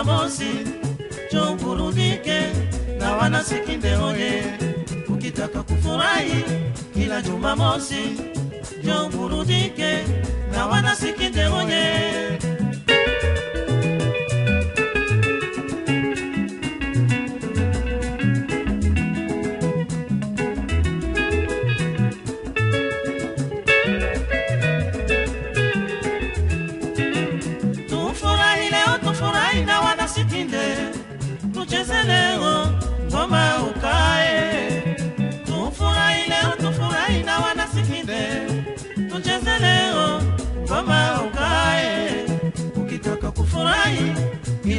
Jumamosi, burudike na wanasikinde oye. Ukitaka kufurahi kila Jumamosi, njoo burudike na wanasikinde oye.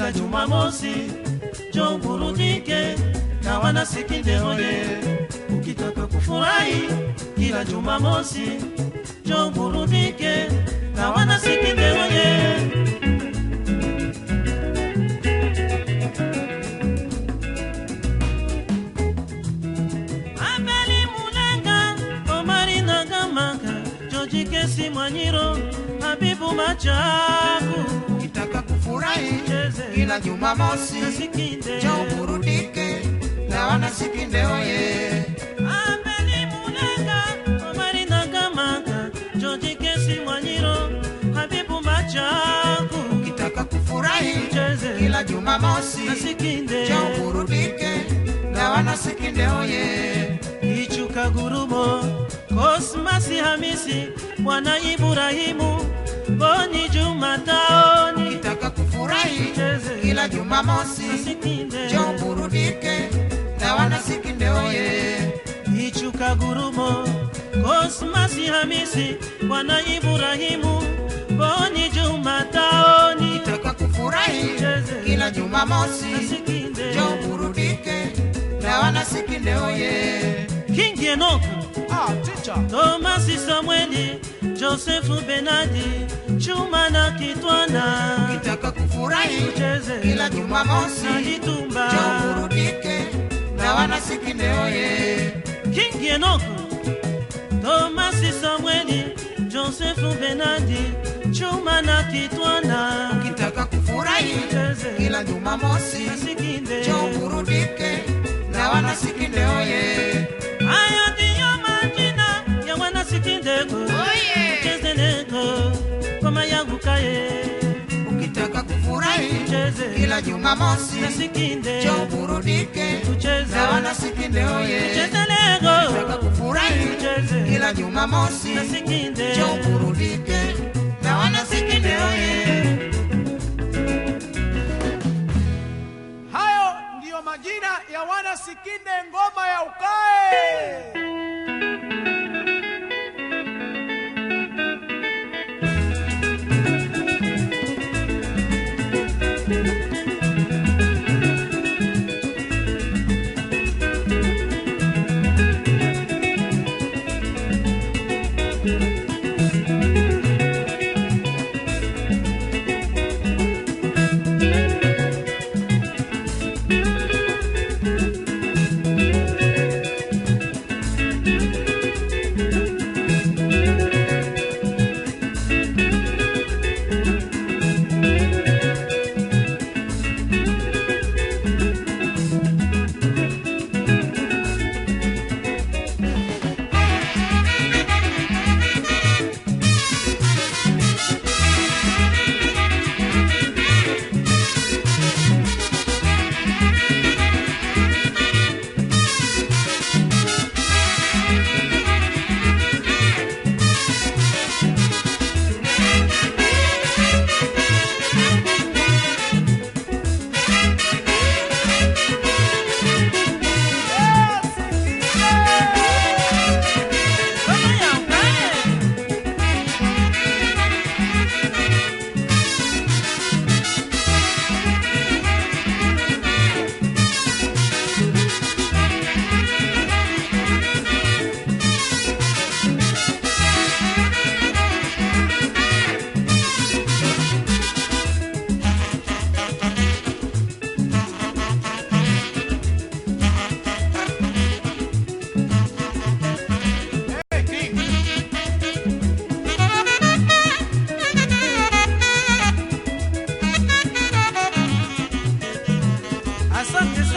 Kila Jumamosi, njoo burudike na wanasikinde oye. Ukitaka kufurahi kila Jumamosi, njoo burudike na wanasikinde oye. Abeli Mulenga, Omari Nagamanga, Joji Kesi Mwanyiro, Habibu Machaku, Cheze. kila Jumamosi, njoo burudike na wanasikinde oye. Ukitaka kufurahi kila Jumamosi, njoo burudike na wanasikinde oye. Ichuka Gurumo, Kosmasi Hamisi, Bwana Ibrahimu, Boni Cheze. Kila Jumamosi, jo njoo burudike na wanasikinde oye. Ichuka Gurumo, Kosmasi Hamisi, Bwana Ibrahimu, Boni Jumataoni, itaka kufurahi kila Jumamosi, jo njoo burudike na wanasikinde oye. King Enoch, Ah, teacher. Tomasi Samueli, Josefu Benadi, Chuma na Kitwana, Ukitaka kufurahi. Kila Jumamosi, njoo burudike na wanasikinde oye. King Enoku, Tomasi Samueli, Josefu Benadi, Chuma na Kitwana, Ukitaka kufurahi. Kila Jumamosi, njoo burudike na wanasikinde oye. Hayo ndiyo majina ya wanasikindeko, cheze leko ngoma yangu kaye, kila Jumamosi, nasikinde, jo burudike tucheze na wanasikinde oye. tucheze lego leko, kufurahi tucheze kila Jumamosi, nasikinde, jo burudike na wanasikinde oye. Hayo ndiyo majina ya wana Sikinde ngoma ya ukae.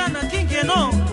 mañana, ¿quién que no?